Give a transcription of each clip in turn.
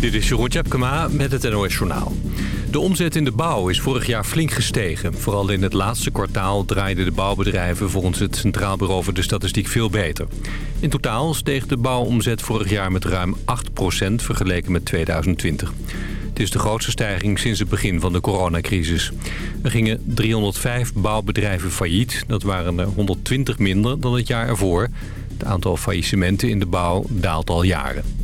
Dit is Jeroen Tjepkema met het NOS Journaal. De omzet in de bouw is vorig jaar flink gestegen. Vooral in het laatste kwartaal draaiden de bouwbedrijven... volgens het Centraal Bureau voor de Statistiek veel beter. In totaal steeg de bouwomzet vorig jaar met ruim 8% vergeleken met 2020. Het is de grootste stijging sinds het begin van de coronacrisis. Er gingen 305 bouwbedrijven failliet. Dat waren er 120 minder dan het jaar ervoor. Het aantal faillissementen in de bouw daalt al jaren.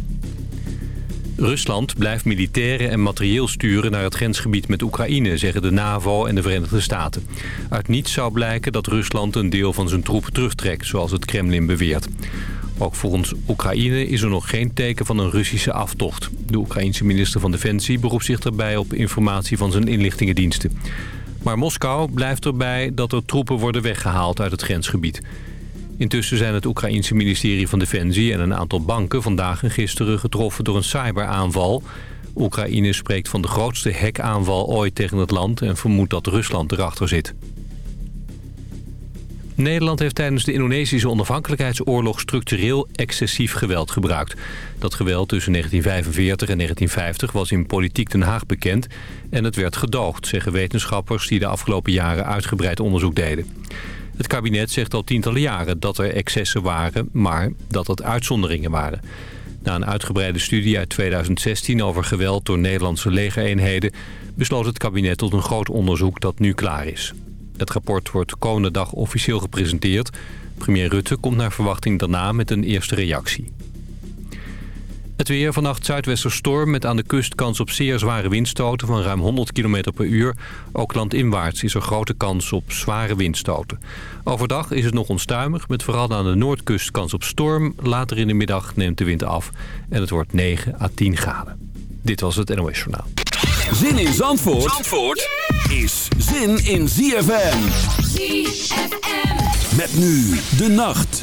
Rusland blijft militairen en materieel sturen naar het grensgebied met Oekraïne, zeggen de NAVO en de Verenigde Staten. Uit niets zou blijken dat Rusland een deel van zijn troepen terugtrekt, zoals het Kremlin beweert. Ook volgens Oekraïne is er nog geen teken van een Russische aftocht. De Oekraïense minister van Defensie beroept zich daarbij op informatie van zijn inlichtingendiensten. Maar Moskou blijft erbij dat er troepen worden weggehaald uit het grensgebied. Intussen zijn het Oekraïense ministerie van Defensie en een aantal banken vandaag en gisteren getroffen door een cyberaanval. Oekraïne spreekt van de grootste hackaanval ooit tegen het land en vermoedt dat Rusland erachter zit. Nederland heeft tijdens de Indonesische onafhankelijkheidsoorlog structureel excessief geweld gebruikt. Dat geweld tussen 1945 en 1950 was in politiek Den Haag bekend en het werd gedoogd, zeggen wetenschappers die de afgelopen jaren uitgebreid onderzoek deden. Het kabinet zegt al tientallen jaren dat er excessen waren, maar dat het uitzonderingen waren. Na een uitgebreide studie uit 2016 over geweld door Nederlandse legereenheden... besloot het kabinet tot een groot onderzoek dat nu klaar is. Het rapport wordt komende dag officieel gepresenteerd. Premier Rutte komt naar verwachting daarna met een eerste reactie. Het weer vannacht zuidwesterstorm met aan de kust kans op zeer zware windstoten van ruim 100 km per uur. Ook landinwaarts is er grote kans op zware windstoten. Overdag is het nog onstuimig met vooral aan de noordkust kans op storm. Later in de middag neemt de wind af en het wordt 9 à 10 graden. Dit was het NOS Journaal. Zin in Zandvoort, Zandvoort is zin in ZFM. ZFM. Met nu de nacht.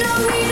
no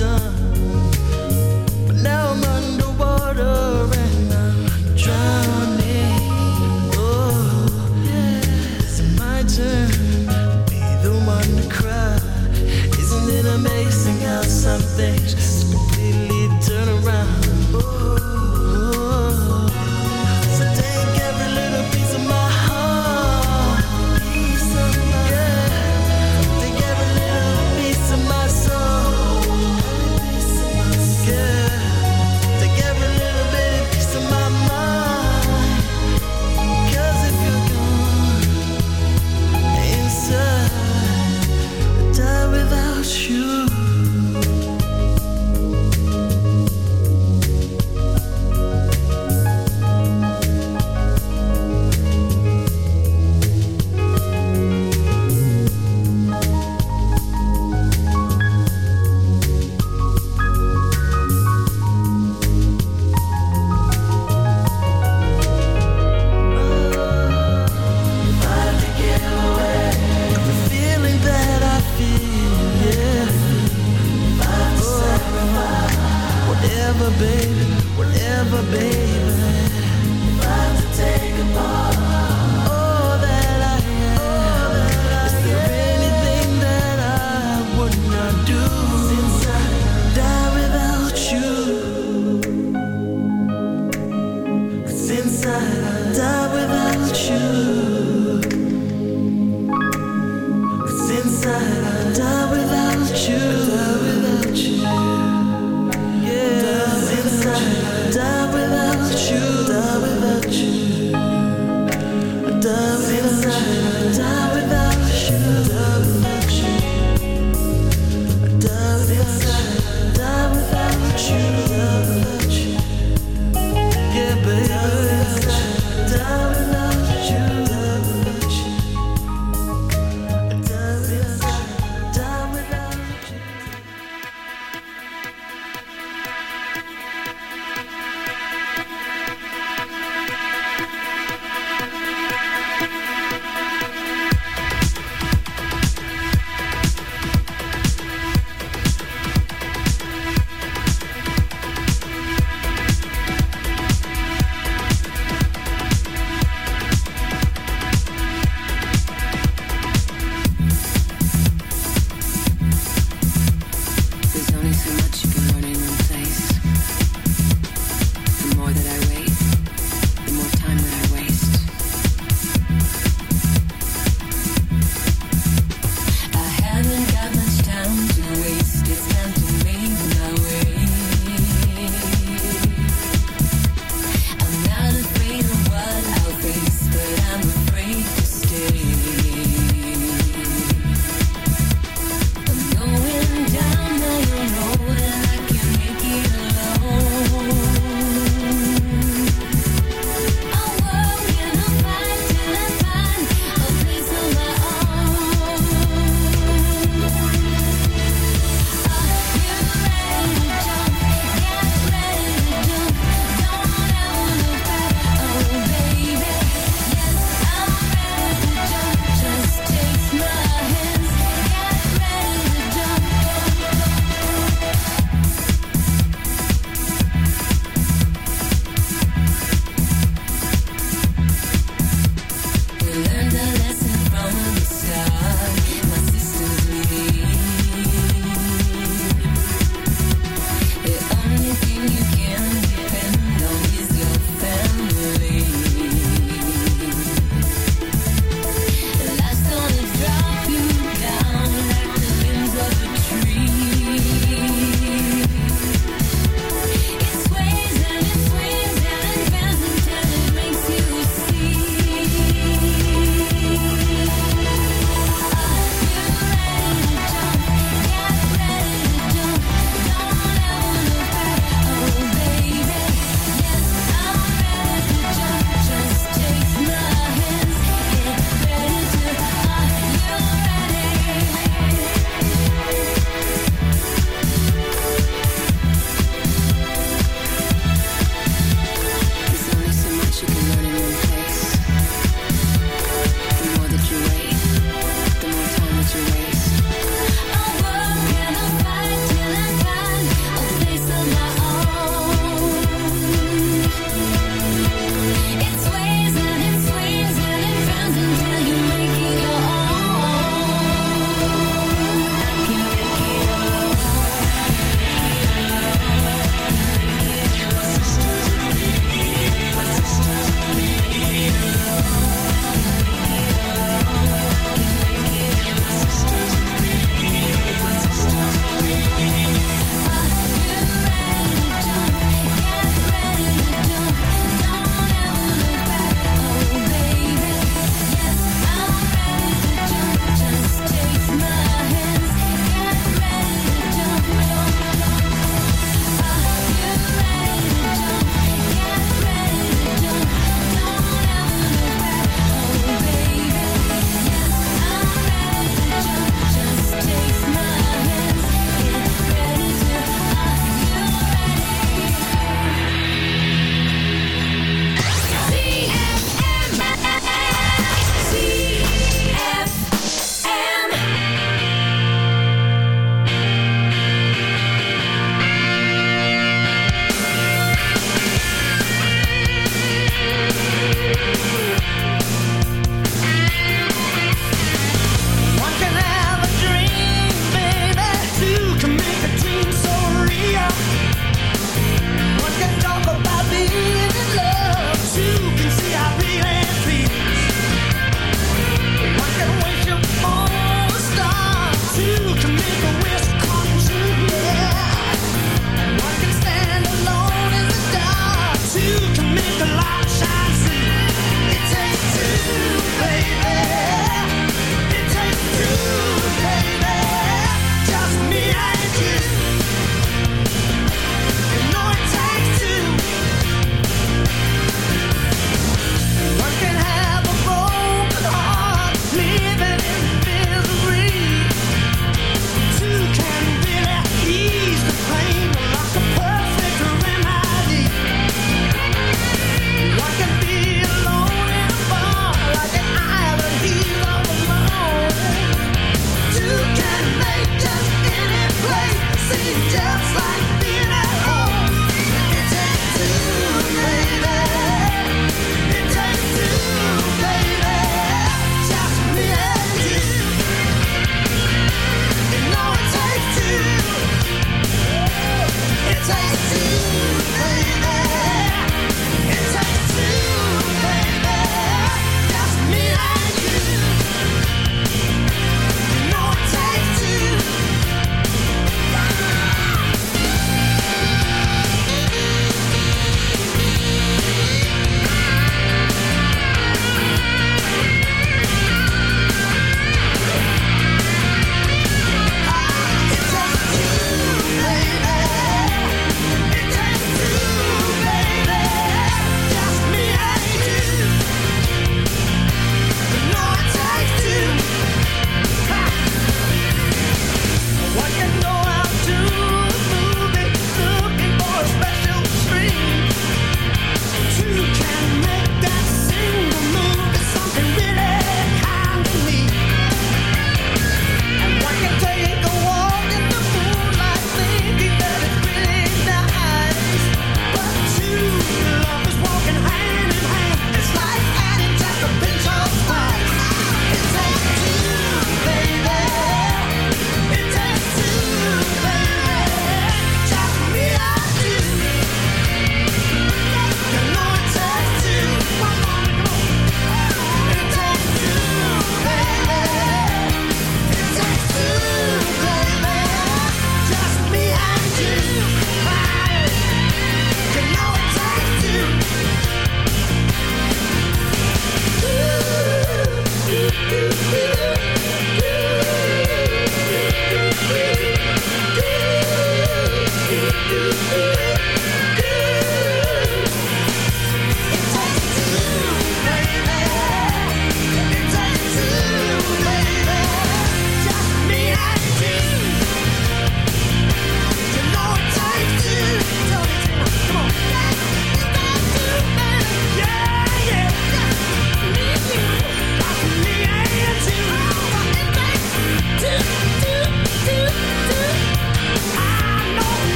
done.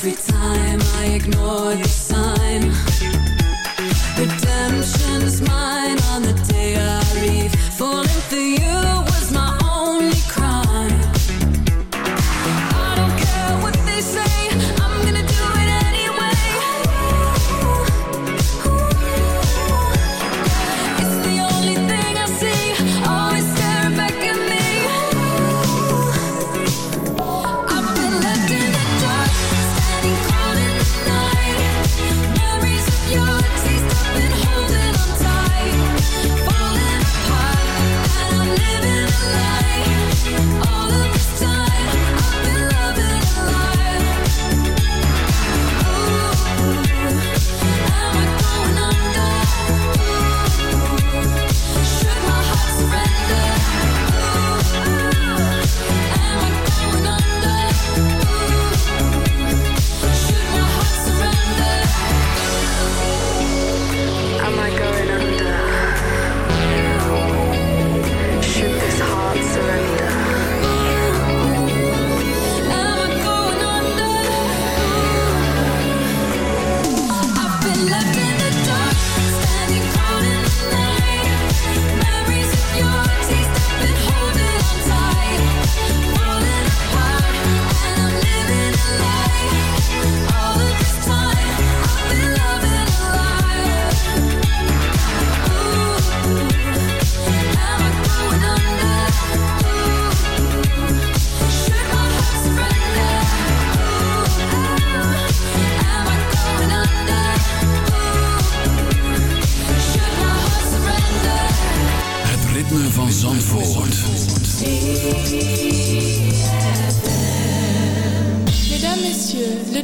Every time I ignore the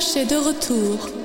Flash de retour.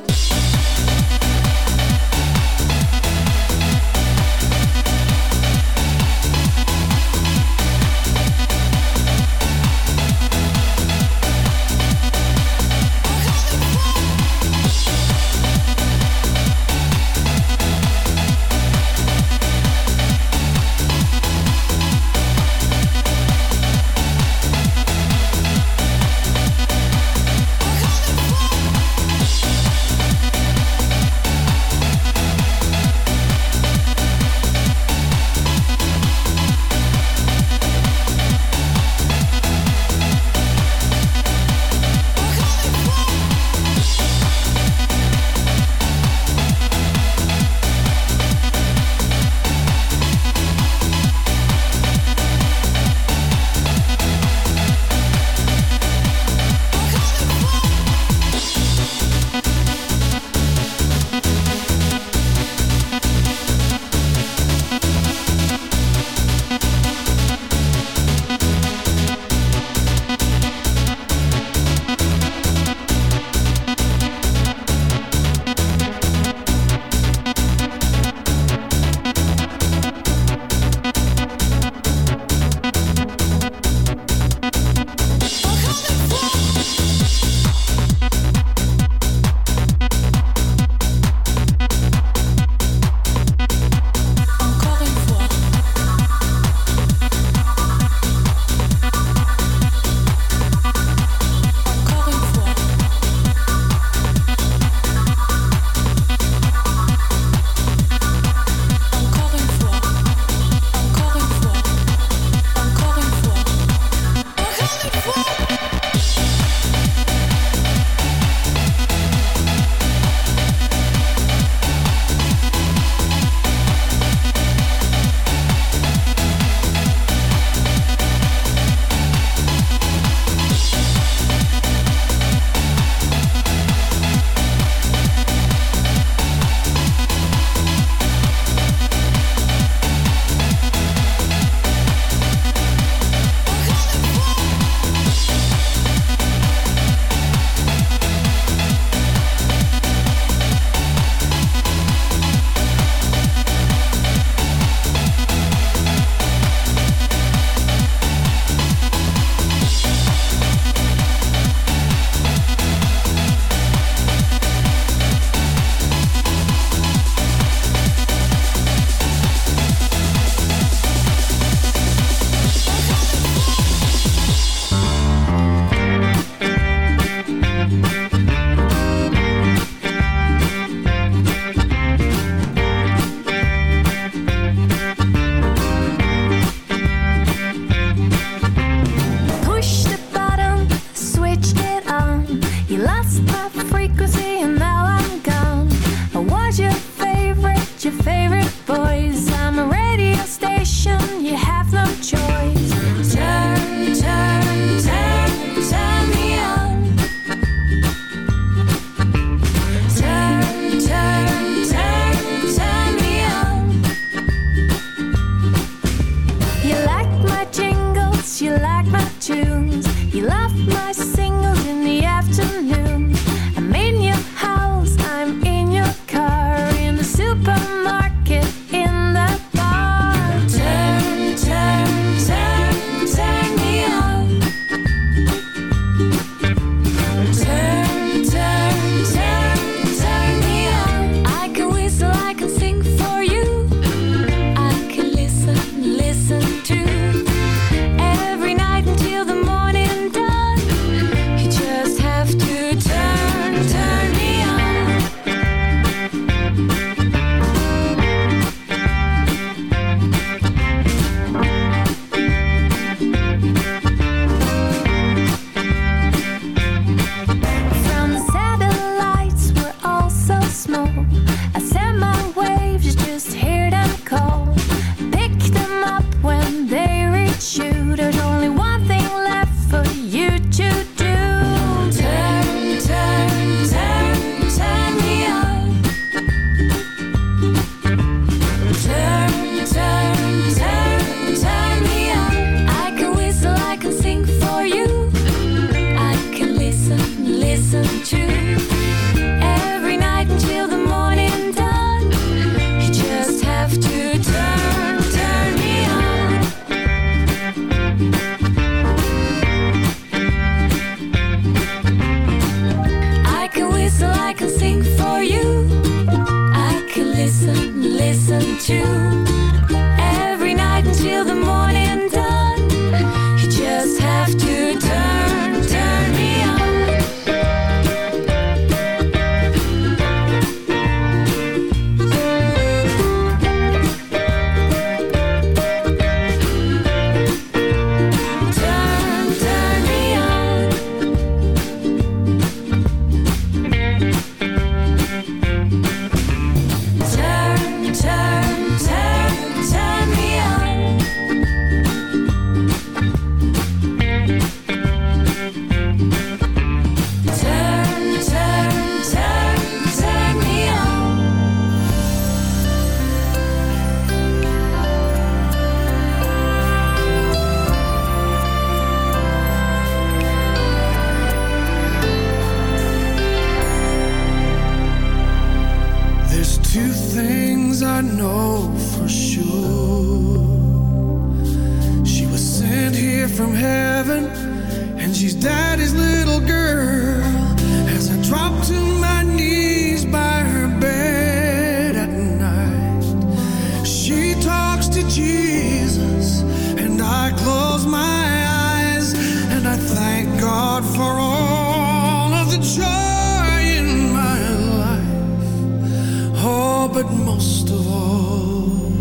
Oh, but most of all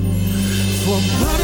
for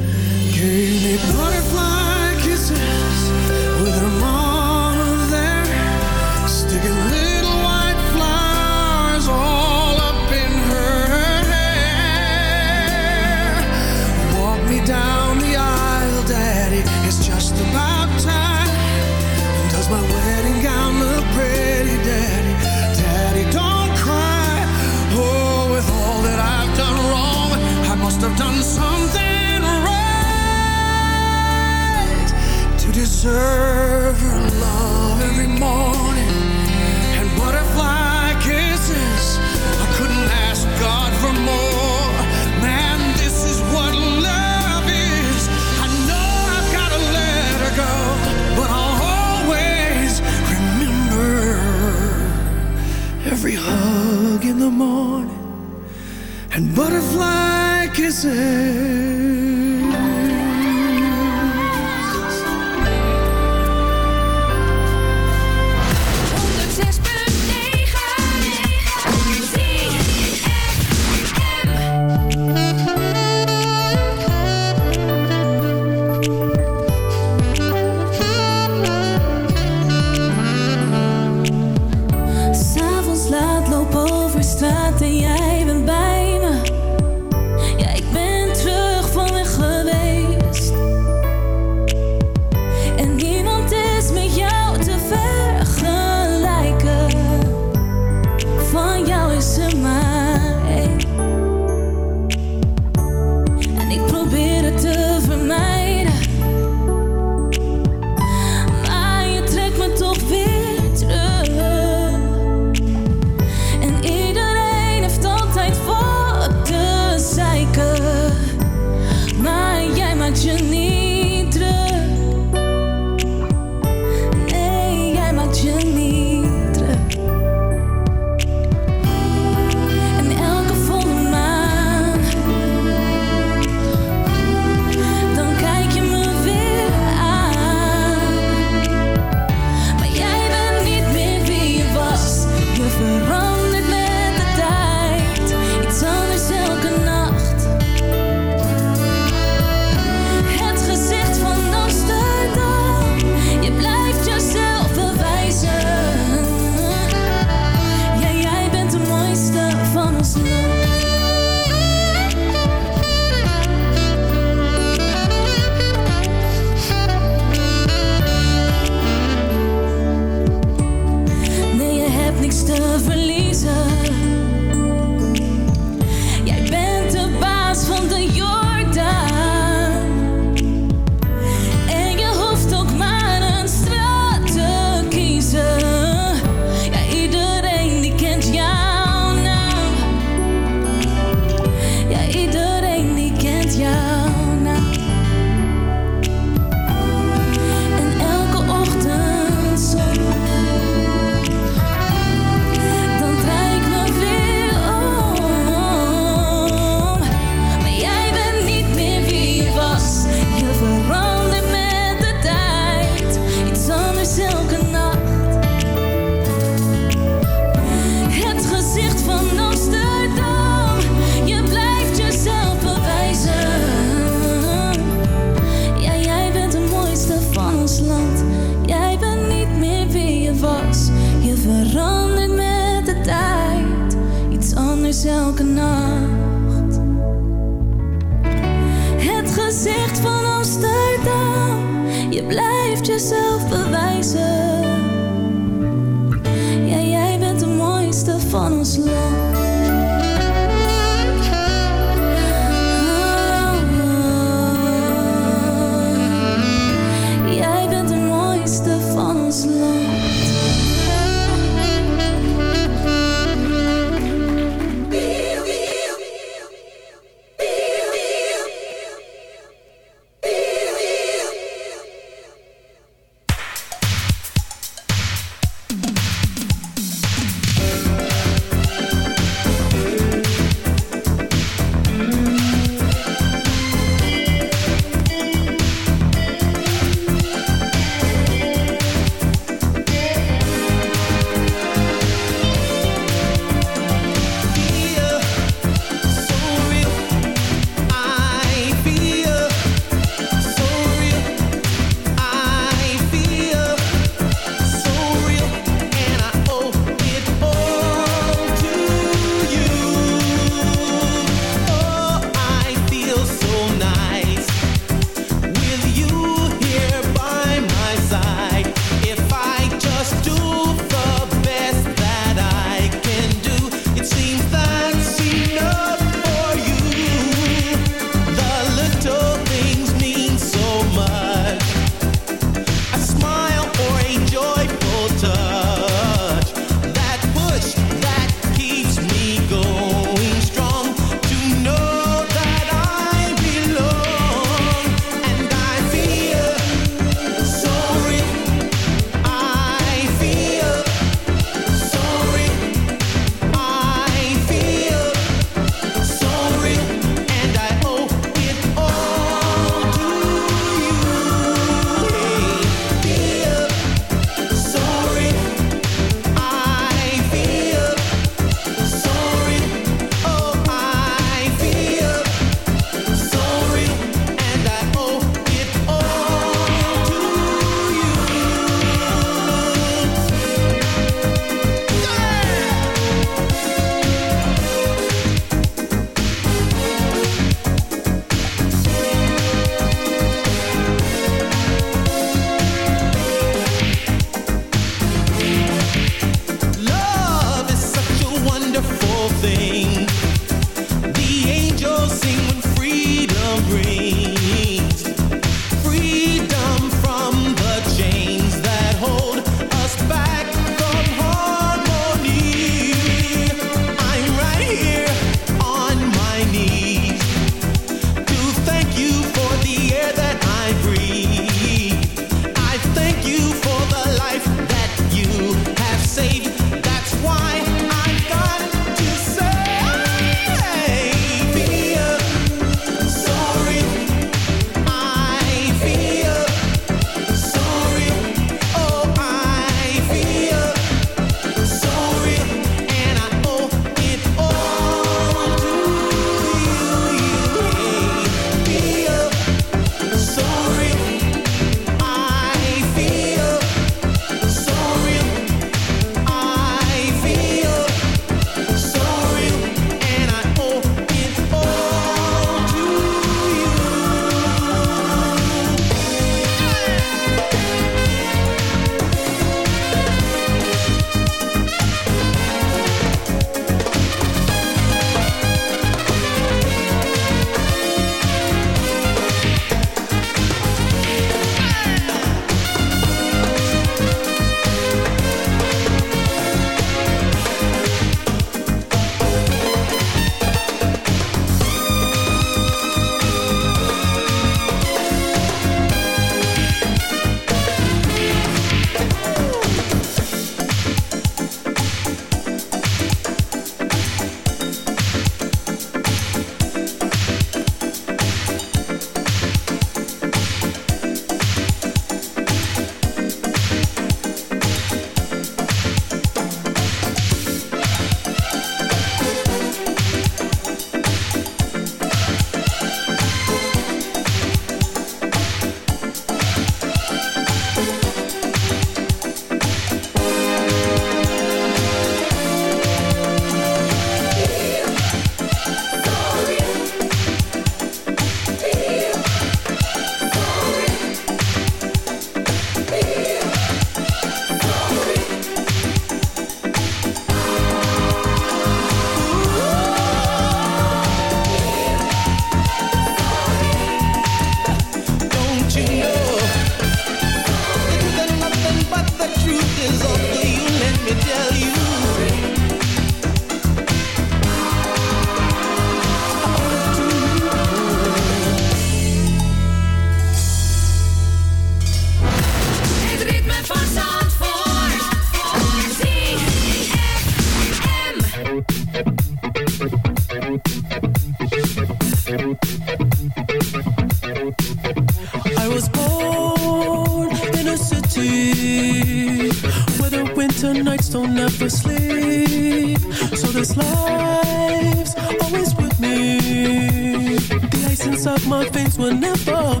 Inside my face will never. Love.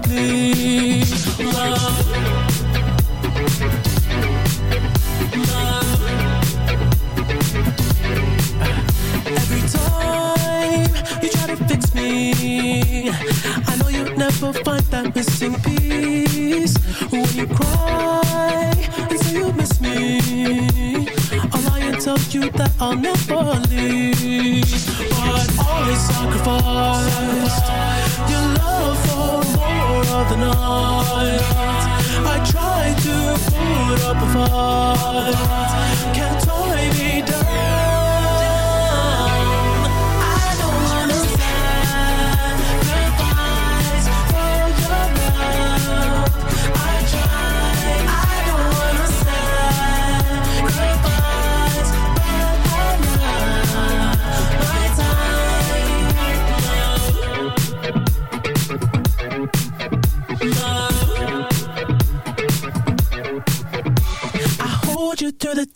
Every time you try to fix me, I know you'll never find that missing piece. When you cry Tell you that I'll never leave. But always sacrifice your love for more of the night. I try to put up a fight, can't